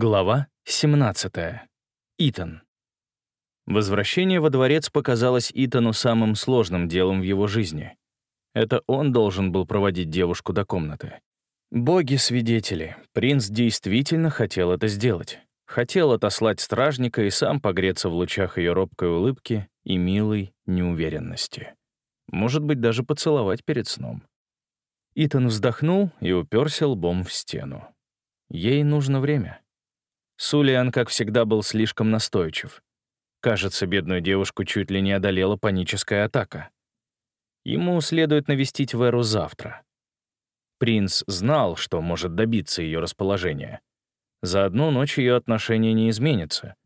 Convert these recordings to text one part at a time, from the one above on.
Глава 17. Итан. Возвращение во дворец показалось Итану самым сложным делом в его жизни. Это он должен был проводить девушку до комнаты. Боги-свидетели, принц действительно хотел это сделать. Хотел отослать стражника и сам погреться в лучах ее робкой улыбки и милой неуверенности. Может быть, даже поцеловать перед сном. Итан вздохнул и уперся лбом в стену. Ей нужно время. Сулиан, как всегда, был слишком настойчив. Кажется, бедную девушку чуть ли не одолела паническая атака. Ему следует навестить Веру завтра. Принц знал, что может добиться ее расположения. За одну ночь ее отношения не изменятся.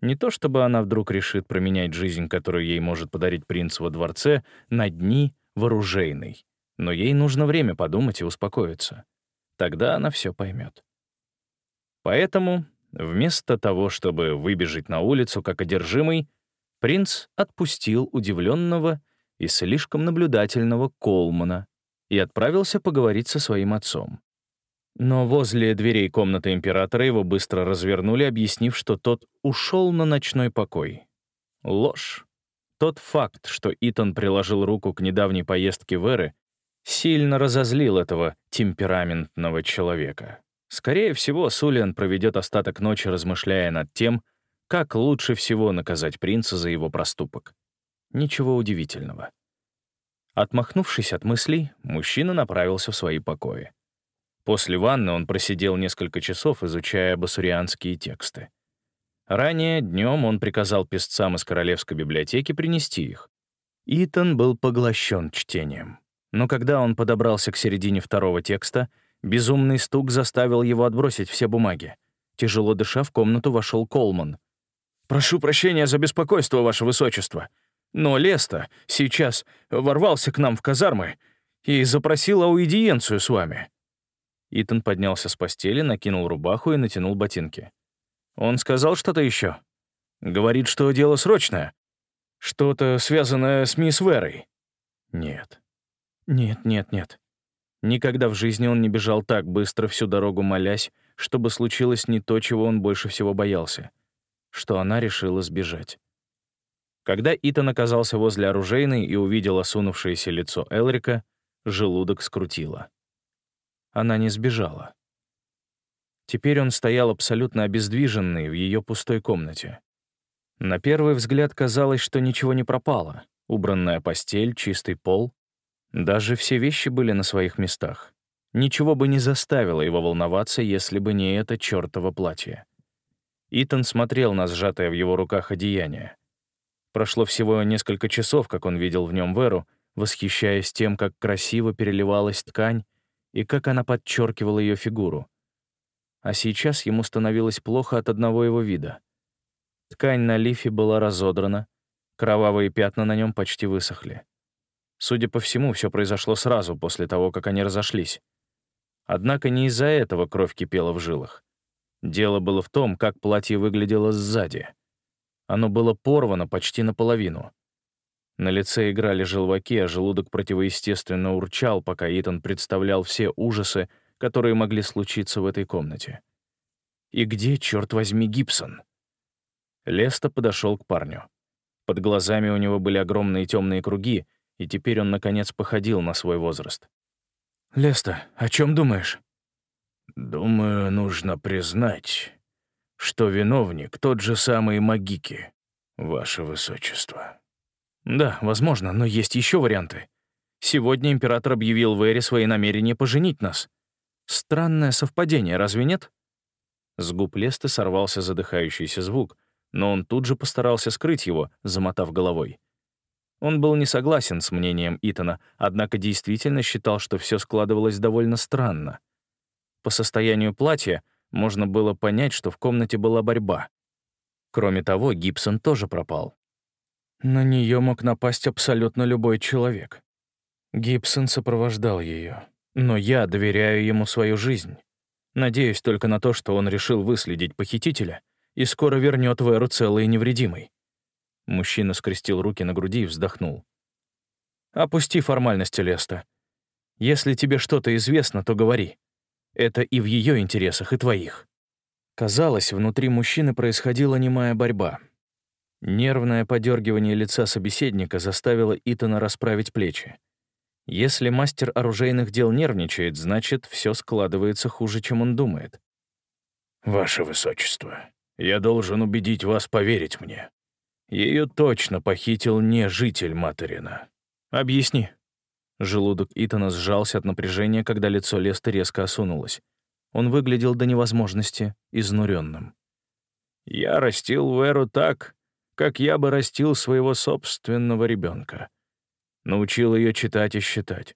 Не то чтобы она вдруг решит променять жизнь, которую ей может подарить принц во дворце, на дни вооружейной. Но ей нужно время подумать и успокоиться. Тогда она все поймет. Поэтому Вместо того, чтобы выбежать на улицу как одержимый, принц отпустил удивленного и слишком наблюдательного Колмана и отправился поговорить со своим отцом. Но возле дверей комнаты императора его быстро развернули, объяснив, что тот ушел на ночной покой. Ложь. Тот факт, что Итан приложил руку к недавней поездке Веры, сильно разозлил этого темпераментного человека. Скорее всего, Сулиан проведет остаток ночи, размышляя над тем, как лучше всего наказать принца за его проступок. Ничего удивительного. Отмахнувшись от мыслей, мужчина направился в свои покои. После ванны он просидел несколько часов, изучая басурианские тексты. Ранее днем он приказал писцам из Королевской библиотеки принести их. Итан был поглощен чтением. Но когда он подобрался к середине второго текста — Безумный стук заставил его отбросить все бумаги. Тяжело дыша, в комнату вошел Колман. «Прошу прощения за беспокойство, Ваше Высочество, но Леста сейчас ворвался к нам в казармы и запросил аудиенцию с вами». Итан поднялся с постели, накинул рубаху и натянул ботинки. «Он сказал что-то еще? Говорит, что дело срочное? Что-то связанное с мисс Верой?» «Нет. Нет, нет, нет. Никогда в жизни он не бежал так быстро всю дорогу молясь, чтобы случилось не то, чего он больше всего боялся, что она решила сбежать. Когда Итан оказался возле оружейной и увидел осунувшееся лицо Элрика, желудок скрутило. Она не сбежала. Теперь он стоял абсолютно обездвиженный в ее пустой комнате. На первый взгляд казалось, что ничего не пропало. Убранная постель, чистый пол, даже все вещи были на своих местах. Ничего бы не заставило его волноваться, если бы не это чёртово платье. Итан смотрел на сжатое в его руках одеяние. Прошло всего несколько часов, как он видел в нем Веру, восхищаясь тем, как красиво переливалась ткань и как она подчеркивала ее фигуру. А сейчас ему становилось плохо от одного его вида. Ткань на лифе была разодрана, кровавые пятна на нем почти высохли. Судя по всему, все произошло сразу после того, как они разошлись. Однако не из-за этого кровь кипела в жилах. Дело было в том, как платье выглядело сзади. Оно было порвано почти наполовину. На лице играли желваки, а желудок противоестественно урчал, пока Итан представлял все ужасы, которые могли случиться в этой комнате. И где, черт возьми, Гибсон? Леста подошел к парню. Под глазами у него были огромные темные круги, и теперь он, наконец, походил на свой возраст. «Леста, о чем думаешь?» «Думаю, нужно признать, что виновник тот же самый Магики, ваше высочество». «Да, возможно, но есть еще варианты. Сегодня император объявил Вэри свои намерения поженить нас. Странное совпадение, разве нет?» С губ Лесты сорвался задыхающийся звук, но он тут же постарался скрыть его, замотав головой. Он был не согласен с мнением Итана, однако действительно считал, что все складывалось довольно странно. По состоянию платья можно было понять, что в комнате была борьба. Кроме того, Гибсон тоже пропал. На нее мог напасть абсолютно любой человек. Гибсон сопровождал ее, но я доверяю ему свою жизнь. Надеюсь только на то, что он решил выследить похитителя и скоро вернет Веру целой и невредимой. Мужчина скрестил руки на груди и вздохнул. «Опусти формальности, Леста. Если тебе что-то известно, то говори. Это и в ее интересах, и твоих». Казалось, внутри мужчины происходила немая борьба. Нервное подергивание лица собеседника заставило Итана расправить плечи. Если мастер оружейных дел нервничает, значит, все складывается хуже, чем он думает. «Ваше Высочество, я должен убедить вас поверить мне. Ее точно похитил не житель Материна». «Объясни». Желудок Итана сжался от напряжения, когда лицо Леста резко осунулось. Он выглядел до невозможности изнуренным. «Я растил Веру так, как я бы растил своего собственного ребенка. Научил ее читать и считать,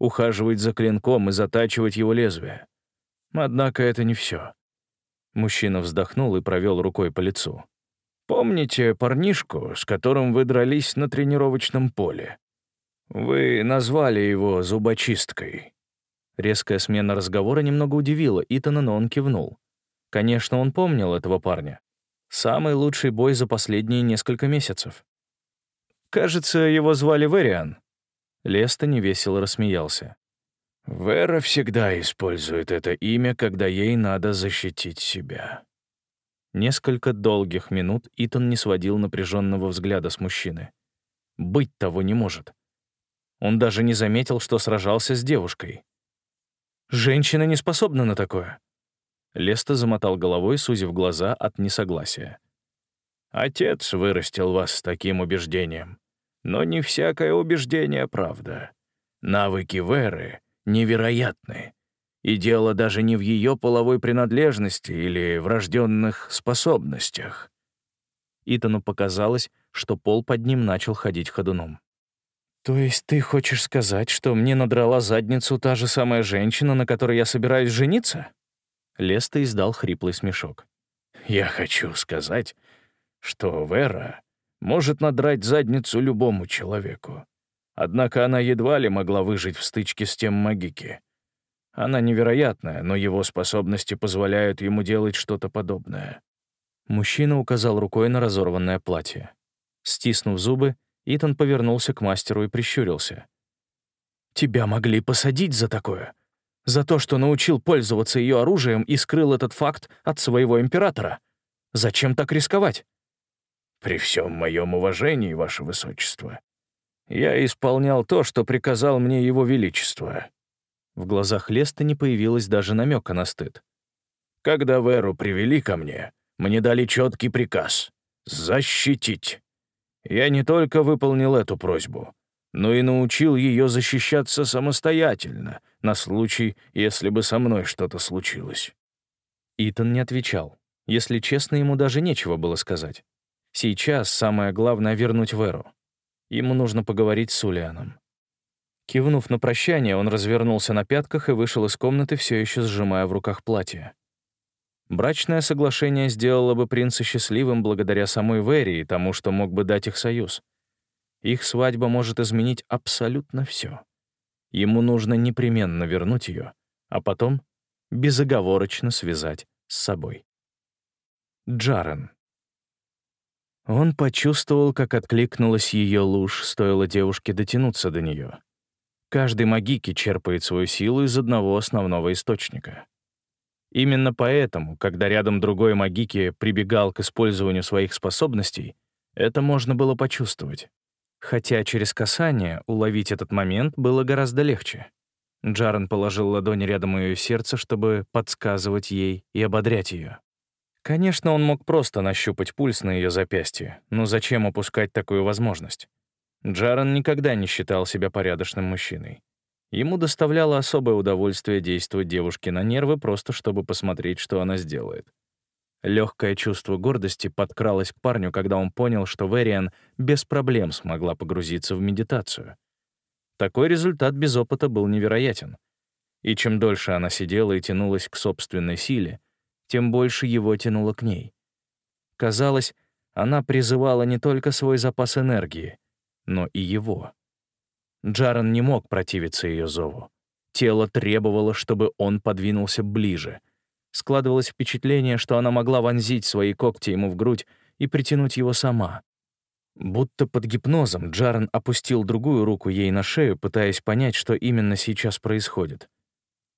ухаживать за клинком и затачивать его лезвие. Однако это не все. Мужчина вздохнул и провел рукой по лицу. «Помните парнишку, с которым вы дрались на тренировочном поле? Вы назвали его зубочисткой». Резкая смена разговора немного удивила Итана, но он кивнул. Конечно, он помнил этого парня. Самый лучший бой за последние несколько месяцев. Кажется, его звали Вериан. Леста невесело рассмеялся. Вера всегда использует это имя, когда ей надо защитить себя. Несколько долгих минут Итан не сводил напряженного взгляда с мужчины. Быть того не может. Он даже не заметил, что сражался с девушкой. Женщина не способна на такое. Леста замотал головой, сузив глаза от несогласия. «Отец вырастил вас с таким убеждением. Но не всякое убеждение — правда. Навыки Веры невероятны. И дело даже не в ее половой принадлежности или врожденных способностях». Итану показалось, что пол под ним начал ходить ходуном. «То есть ты хочешь сказать, что мне надрала задницу та же самая женщина, на которой я собираюсь жениться?» Леста издал хриплый смешок. «Я хочу сказать, что Вера может надрать задницу любому человеку. Однако она едва ли могла выжить в стычке с тем магики. Она невероятная, но его способности позволяют ему делать что-то подобное». Мужчина указал рукой на разорванное платье. Стиснув зубы, Итан повернулся к мастеру и прищурился. «Тебя могли посадить за такое?» За то, что научил пользоваться ее оружием и скрыл этот факт от своего императора. Зачем так рисковать? При всем моем уважении, Ваше Высочество, я исполнял то, что приказал мне Его Величество. В глазах Леста не появилось даже намека на стыд. Когда Веру привели ко мне, мне дали четкий приказ — защитить. Я не только выполнил эту просьбу, но и научил ее защищаться самостоятельно, на случай, если бы со мной что-то случилось. Итан не отвечал. Если честно, ему даже нечего было сказать. Сейчас самое главное — вернуть Веру. Ему нужно поговорить с Улианом. Кивнув на прощание, он развернулся на пятках и вышел из комнаты, все еще сжимая в руках платье. Брачное соглашение сделало бы принца счастливым благодаря самой Вере и тому, что мог бы дать их союз. Их свадьба может изменить абсолютно все. Ему нужно непременно вернуть ее, а потом безоговорочно связать с собой. Джарен. Он почувствовал, как откликнулась ее луж, стоило девушке дотянуться до нее. Каждый магики черпает свою силу из одного основного источника. Именно поэтому, когда рядом другой магики прибегал к использованию своих способностей, это можно было почувствовать. Хотя через касание уловить этот момент было гораздо легче. Джарен положил ладонь рядом ее сердца, чтобы подсказывать ей и ободрять ее. Конечно, он мог просто нащупать пульс на ее запястье, но зачем упускать такую возможность? Джарен никогда не считал себя порядочным мужчиной. Ему доставляло особое удовольствие действовать девушке на нервы просто чтобы посмотреть, что она сделает. Легкое чувство гордости подкралось к парню, когда он понял, что Вериан без проблем смогла погрузиться в медитацию. Такой результат без опыта был невероятен. И чем дольше она сидела и тянулась к собственной силе, тем больше его тянуло к ней. Казалось, она призывала не только свой запас энергии, но и его. Джаран не мог противиться ее зову. Тело требовало, чтобы он подвинулся ближе — Складывалось впечатление, что она могла вонзить свои когти ему в грудь и притянуть его сама. Будто под гипнозом Джарен опустил другую руку ей на шею, пытаясь понять, что именно сейчас происходит.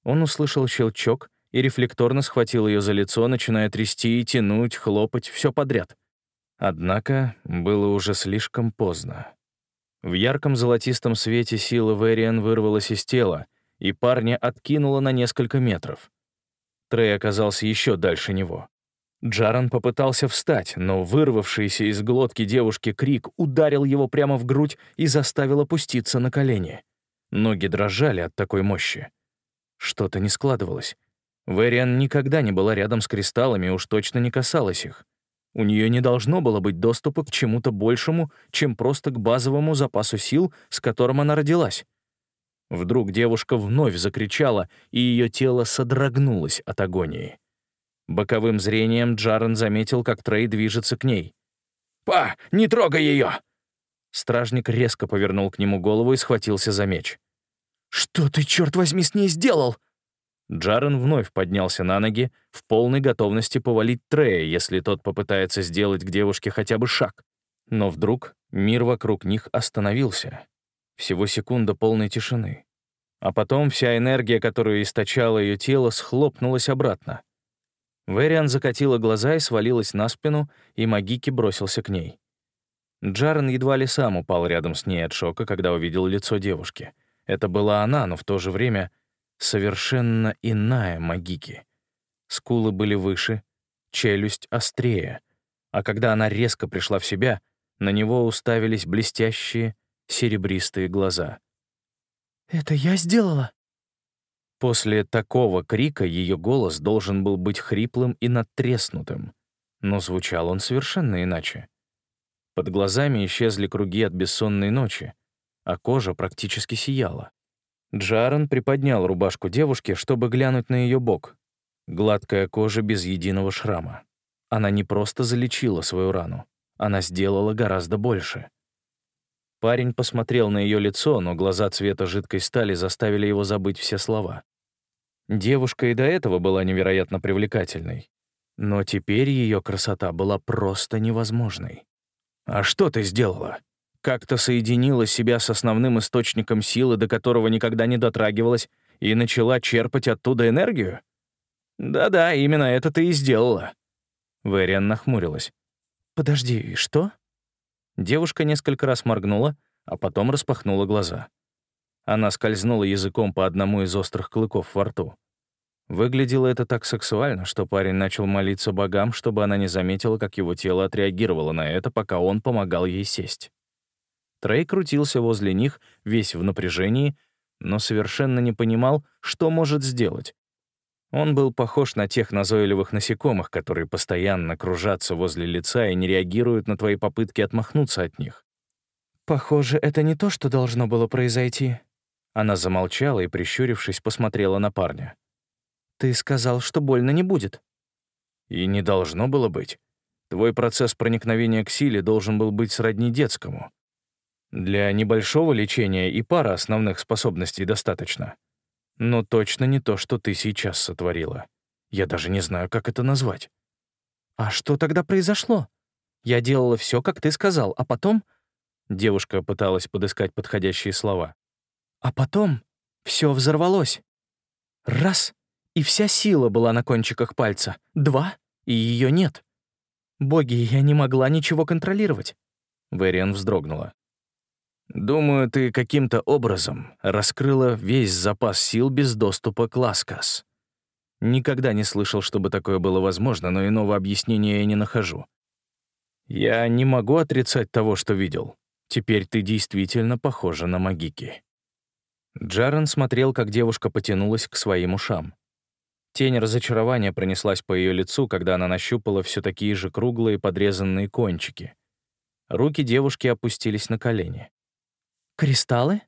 Он услышал щелчок и рефлекторно схватил ее за лицо, начиная трясти, тянуть, хлопать, все подряд. Однако было уже слишком поздно. В ярком золотистом свете сила Вэриан вырвалась из тела, и парня откинула на несколько метров. Трей оказался еще дальше него. Джаран попытался встать, но вырвавшийся из глотки девушки крик ударил его прямо в грудь и заставил опуститься на колени. Ноги дрожали от такой мощи. Что-то не складывалось. Вэриан никогда не была рядом с кристаллами уж точно не касалась их. У нее не должно было быть доступа к чему-то большему, чем просто к базовому запасу сил, с которым она родилась. Вдруг девушка вновь закричала, и ее тело содрогнулось от агонии. Боковым зрением Джарен заметил, как Трей движется к ней. «Па, не трогай ее!» Стражник резко повернул к нему голову и схватился за меч. «Что ты, черт возьми, с ней сделал?» Джарен вновь поднялся на ноги, в полной готовности повалить Трея, если тот попытается сделать к девушке хотя бы шаг. Но вдруг мир вокруг них остановился. Всего секунда полной тишины. А потом вся энергия, которую источало ее тело, схлопнулась обратно. Вэриан закатила глаза и свалилась на спину, и Магики бросился к ней. Джарен едва ли сам упал рядом с ней от шока, когда увидел лицо девушки. Это была она, но в то же время совершенно иная Магики. Скулы были выше, челюсть острее, а когда она резко пришла в себя, на него уставились блестящие серебристые глаза. «Это я сделала?» После такого крика ее голос должен был быть хриплым и надтреснутым, но звучал он совершенно иначе. Под глазами исчезли круги от бессонной ночи, а кожа практически сияла. Джарен приподнял рубашку девушки, чтобы глянуть на ее бок. Гладкая кожа без единого шрама. Она не просто залечила свою рану, она сделала гораздо больше. Парень посмотрел на ее лицо, но глаза цвета жидкой стали заставили его забыть все слова. Девушка и до этого была невероятно привлекательной, но теперь ее красота была просто невозможной. «А что ты сделала? Как-то соединила себя с основным источником силы, до которого никогда не дотрагивалась, и начала черпать оттуда энергию?» «Да-да, именно это ты и сделала». Вэриан нахмурилась. «Подожди, что?» Девушка несколько раз моргнула, а потом распахнула глаза. Она скользнула языком по одному из острых клыков во рту. Выглядело это так сексуально, что парень начал молиться богам, чтобы она не заметила, как его тело отреагировало на это, пока он помогал ей сесть. Трей крутился возле них, весь в напряжении, но совершенно не понимал, что может сделать, он был похож на тех назойливых насекомых, которые постоянно кружатся возле лица и не реагируют на твои попытки отмахнуться от них. «Похоже, это не то, что должно было произойти». Она замолчала и, прищурившись, посмотрела на парня. «Ты сказал, что больно не будет». «И не должно было быть. Твой процесс проникновения к силе должен был быть сродни детскому. Для небольшого лечения и пара основных способностей достаточно. Но точно не то, что ты сейчас сотворила. Я даже не знаю, как это назвать. А что тогда произошло? Я делала все, как ты сказал, а потом... Девушка пыталась подыскать подходящие слова. А потом все взорвалось. Раз — и вся сила была на кончиках пальца. Два — и ее нет. Боги, я не могла ничего контролировать. Вэриан вздрогнула. Думаю, ты каким-то образом раскрыла весь запас сил без доступа к Ласкас. Никогда не слышал, чтобы такое было возможно, но иного объяснения я не нахожу. Я не могу отрицать того, что видел. Теперь ты действительно похожа на Магики. Джарен смотрел, как девушка потянулась к своим ушам. Тень разочарования пронеслась по ее лицу, когда она нащупала все такие же круглые подрезанные кончики. Руки девушки опустились на колени. «Кристаллы?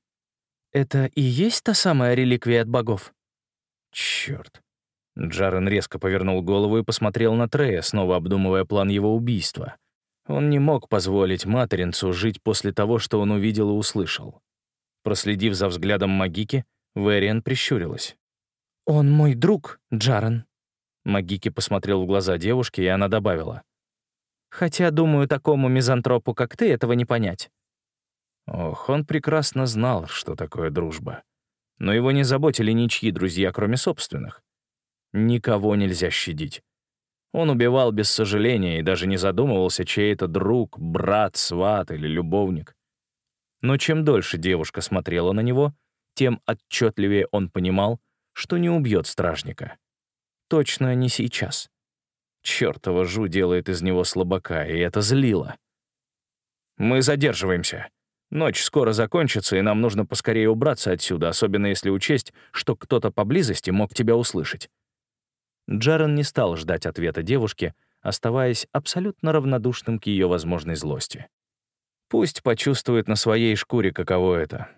Это и есть та самая реликвия от богов?» «Чёрт». Джарен резко повернул голову и посмотрел на Трея, снова обдумывая план его убийства. Он не мог позволить материнцу жить после того, что он увидел и услышал. Проследив за взглядом Магики, Вэриан прищурилась. «Он мой друг, Джарен». Магики посмотрел в глаза девушки, и она добавила. «Хотя, думаю, такому мизантропу, как ты, этого не понять. Ох, он прекрасно знал, что такое дружба. Но его не заботили ничьи друзья, кроме собственных. Никого нельзя щадить. Он убивал без сожаления и даже не задумывался, чей это друг, брат, сват или любовник. Но чем дольше девушка смотрела на него, тем отчетливее он понимал, что не убьет стражника. Точно не сейчас. Чёртова жу делает из него слабака, и это злило. «Мы задерживаемся. Ночь скоро закончится, и нам нужно поскорее убраться отсюда, особенно если учесть, что кто-то поблизости мог тебя услышать». Джарен не стал ждать ответа девушки, оставаясь абсолютно равнодушным к ее возможной злости. Пусть почувствует на своей шкуре, каково это.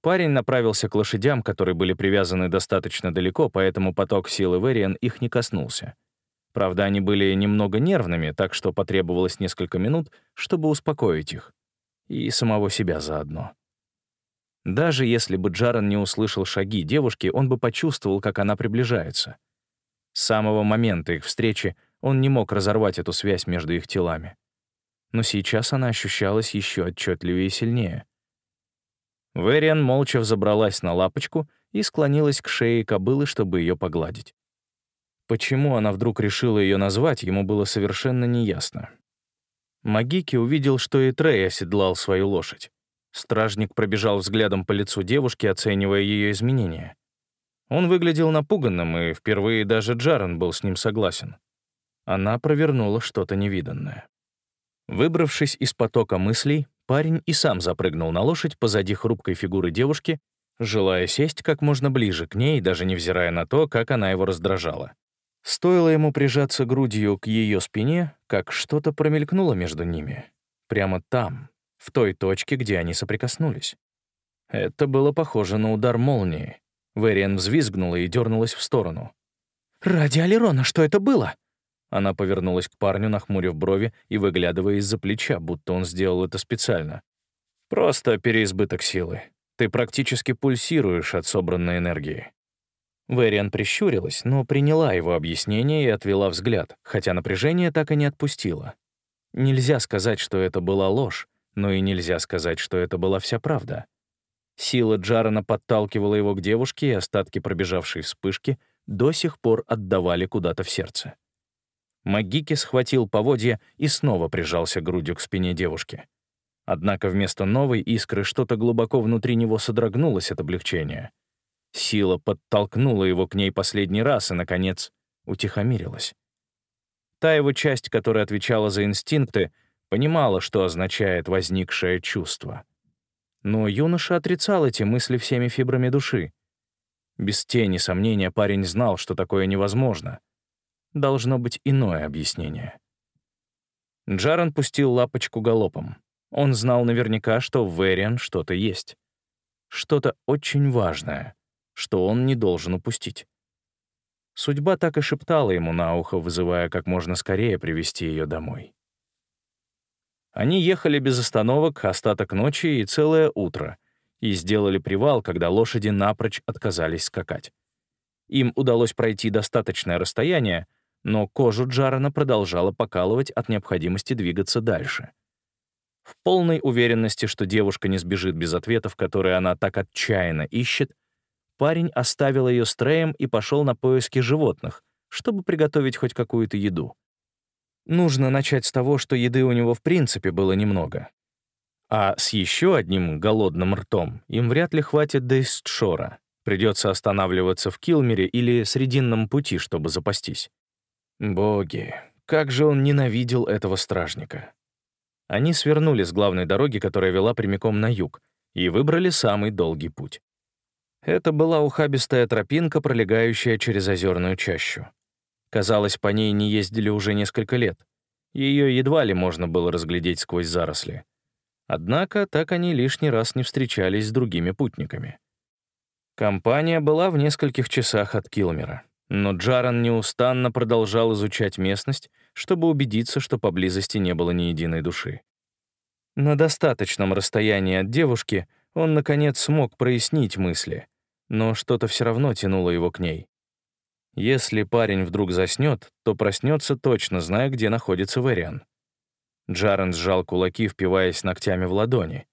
Парень направился к лошадям, которые были привязаны достаточно далеко, поэтому поток силы Вериан их не коснулся. Правда, они были немного нервными, так что потребовалось несколько минут, чтобы успокоить их. И самого себя заодно. Даже если бы Джаран не услышал шаги девушки, он бы почувствовал, как она приближается. С самого момента их встречи он не мог разорвать эту связь между их телами. Но сейчас она ощущалась еще отчетливее и сильнее. Вериан молча взобралась на лапочку и склонилась к шее кобылы, чтобы ее погладить. Почему она вдруг решила ее назвать, ему было совершенно неясно. Магики увидел, что и Трей оседлал свою лошадь. Стражник пробежал взглядом по лицу девушки, оценивая ее изменения. Он выглядел напуганным, и впервые даже Джарен был с ним согласен. Она провернула что-то невиданное. Выбравшись из потока мыслей, парень и сам запрыгнул на лошадь позади хрупкой фигуры девушки, желая сесть как можно ближе к ней, даже невзирая на то, как она его раздражала. Стоило ему прижаться грудью к ее спине, как что-то промелькнуло между ними. Прямо там, в той точке, где они соприкоснулись. Это было похоже на удар молнии. Вериан взвизгнула и дернулась в сторону. «Ради Алерона, что это было?» Она повернулась к парню, нахмурив брови и выглядывая из-за плеча, будто он сделал это специально. «Просто переизбыток силы. Ты практически пульсируешь от собранной энергии. Вэриан прищурилась, но приняла его объяснение и отвела взгляд, хотя напряжение так и не отпустило. Нельзя сказать, что это была ложь, но и нельзя сказать, что это была вся правда. Сила Джарана подталкивала его к девушке, и остатки пробежавшей вспышки до сих пор отдавали куда-то в сердце. Магики схватил поводья и снова прижался грудью к спине девушки. Однако вместо новой искры что-то глубоко внутри него содрогнулось от облегчения — Сила подтолкнула его к ней последний раз и, наконец, утихомирилась. Та его часть, которая отвечала за инстинкты, понимала, что означает возникшее чувство. Но юноша отрицал эти мысли всеми фибрами души. Без тени сомнения парень знал, что такое невозможно. Должно быть иное объяснение. Джаран пустил лапочку галопом. Он знал наверняка, что в Вериан что-то есть. Что-то очень важное что он не должен упустить. Судьба так и шептала ему на ухо, вызывая как можно скорее привести ее домой. Они ехали без остановок остаток ночи и целое утро и сделали привал, когда лошади напрочь отказались скакать. Им удалось пройти достаточное расстояние, но кожу Джарана продолжала покалывать от необходимости двигаться дальше. В полной уверенности, что девушка не сбежит без ответов, которые она так отчаянно ищет, парень оставил ее с Треем и пошел на поиски животных, чтобы приготовить хоть какую-то еду. Нужно начать с того, что еды у него в принципе было немного. А с еще одним голодным ртом им вряд ли хватит до Истшора. Придется останавливаться в Килмере или Срединном пути, чтобы запастись. Боги, как же он ненавидел этого стражника. Они свернули с главной дороги, которая вела прямиком на юг, и выбрали самый долгий путь. Это была ухабистая тропинка, пролегающая через озерную чащу. Казалось, по ней не ездили уже несколько лет. Ее едва ли можно было разглядеть сквозь заросли. Однако так они лишний раз не встречались с другими путниками. Компания была в нескольких часах от Килмера, но Джаран неустанно продолжал изучать местность, чтобы убедиться, что поблизости не было ни единой души. На достаточном расстоянии от девушки он, наконец, смог прояснить мысли — но что-то все равно тянуло его к ней. Если парень вдруг заснет, то проснется точно, зная, где находится Вэриан. Джарен сжал кулаки, впиваясь ногтями в ладони.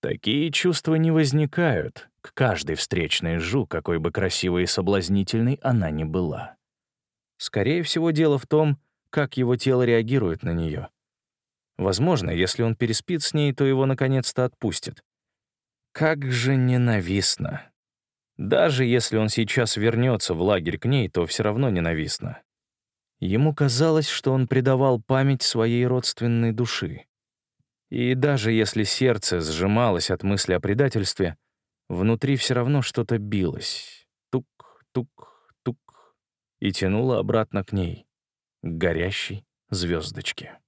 Такие чувства не возникают, к каждой встречной жу, какой бы красивой и соблазнительной она ни была. Скорее всего, дело в том, как его тело реагирует на нее. Возможно, если он переспит с ней, то его наконец-то отпустит. Как же ненавистно. Даже если он сейчас вернется в лагерь к ней, то все равно ненавистно. Ему казалось, что он предавал память своей родственной души. И даже если сердце сжималось от мысли о предательстве, внутри все равно что-то билось. Тук-тук-тук. И тянуло обратно к ней, к горящей звездочке.